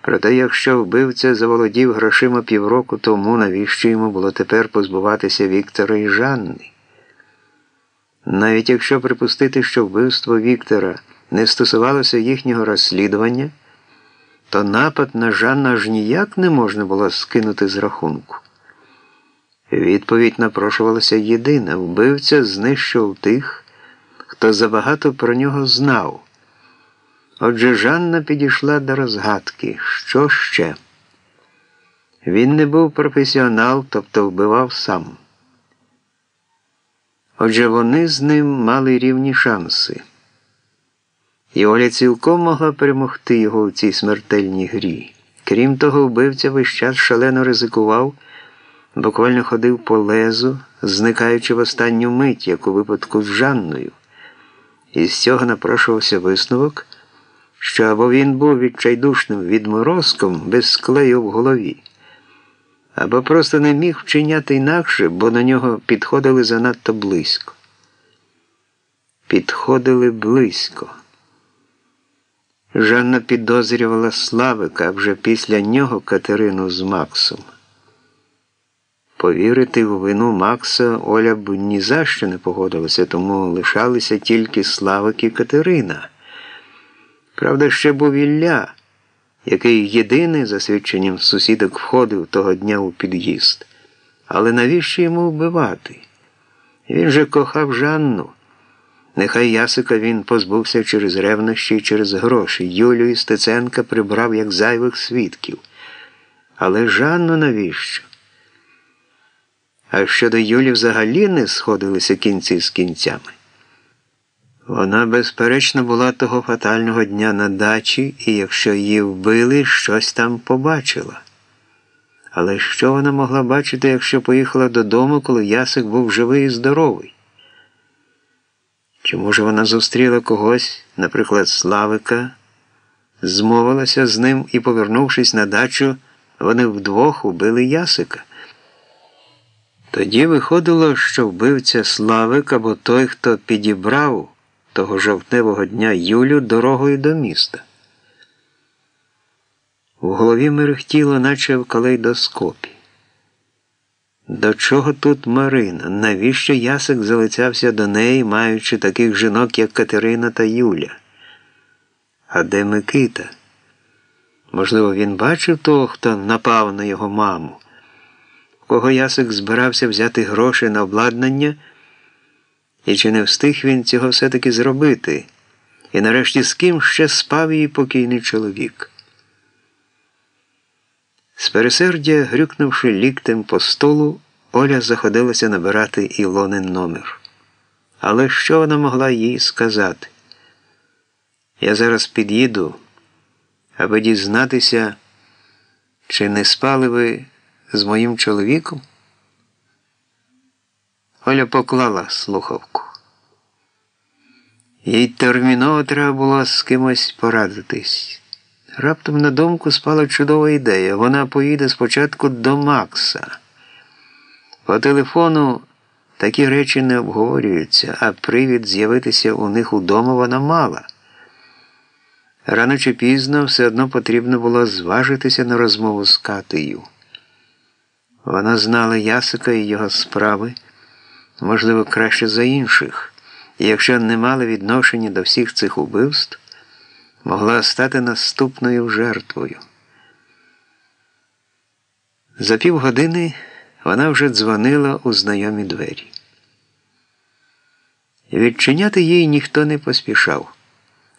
Проте, якщо вбивця заволодів грошима півроку тому, навіщо йому було тепер позбуватися Віктора і Жанни? Навіть якщо припустити, що вбивство Віктора не стосувалося їхнього розслідування, то напад на Жанну аж ніяк не можна було скинути з рахунку. Відповідь напрошувалася єдина вбивця знищив тих, хто забагато про нього знав. Отже, Жанна підійшла до розгадки. Що ще? Він не був професіонал, тобто вбивав сам. Отже, вони з ним мали рівні шанси. І Оля цілком могла перемогти його у цій смертельній грі. Крім того, вбивця весь час шалено ризикував, буквально ходив по лезу, зникаючи в останню мить, як у випадку з Жанною. І з цього напрошувався висновок що або він був відчайдушним відморозком без склею в голові, або просто не міг вчиняти інакше, бо на нього підходили занадто близько. Підходили близько. Жанна підозрювала Славика а вже після нього Катерину з Максом. Повірити у вину Макса Оля б ні за що не погодилася, тому лишалися тільки Славик і Катерина. Правда, ще був Ілля, який єдиний, за свідченням сусідок, входив того дня у під'їзд. Але навіщо йому вбивати? Він же кохав Жанну. Нехай Ясика він позбувся через ревнощі і через гроші. Юлю і Стеценка прибрав як зайвих свідків. Але Жанну навіщо? А щодо Юлі взагалі не сходилися кінці з кінцями. Вона, безперечно, була того фатального дня на дачі, і якщо її вбили, щось там побачила. Але що вона могла бачити, якщо поїхала додому, коли Ясик був живий і здоровий? Чи, може, вона зустріла когось, наприклад, Славика, змовилася з ним і, повернувшись на дачу, вони вдвох убили Ясика? Тоді виходило, що вбивця Славик або той, хто підібрав того жовтневого дня Юлю дорогою до міста. В голові мерехтіло, наче в калейдоскопі. До чого тут Марина? Навіщо Ясик залицявся до неї, маючи таких жінок, як Катерина та Юля? А де Микита? Можливо, він бачив того, хто напав на його маму, кого Ясик збирався взяти гроші на обладнання. І чи не встиг він цього все-таки зробити? І нарешті з ким ще спав її покійний чоловік? З пересердя, грюкнувши ліктем по столу, Оля заходилася набирати Ілонин номер. Але що вона могла їй сказати? Я зараз під'їду, аби дізнатися, чи не спали ви з моїм чоловіком? Оля поклала слухавку. Їй терміново треба було з кимось порадитись. Раптом на думку спала чудова ідея. Вона поїде спочатку до Макса. По телефону такі речі не обговорюються, а привід з'явитися у них удома вона мала. Рано чи пізно все одно потрібно було зважитися на розмову з Катею. Вона знала Ясика і його справи можливо, краще за інших, і якщо не мала відношення до всіх цих убивств, могла стати наступною жертвою. За півгодини вона вже дзвонила у знайомі двері. Відчиняти їй ніхто не поспішав,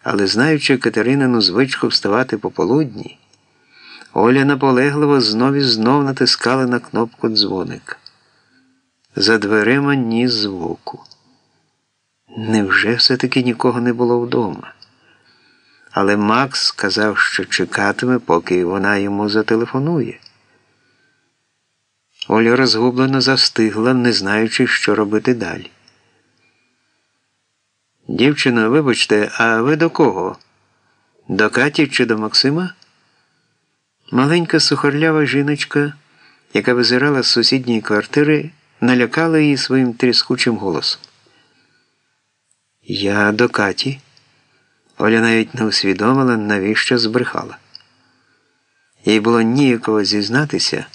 але знаючи Катеринину звичку вставати пополудні, Оля наполегливо знов і знов натискала на кнопку дзвоника. За дверима ні звуку. Невже все-таки нікого не було вдома? Але Макс сказав, що чекатиме, поки вона йому зателефонує. Оля розгублено застигла, не знаючи, що робити далі. Дівчино, вибачте, а ви до кого? До Каті чи до Максима? Маленька сухарлява жіночка, яка визирала з сусідньої квартири налякала її своїм тріскучим голосом. Я до Каті. Оля навіть не усвідомила, навіщо збрехала. Їй було ніяково зізнатися.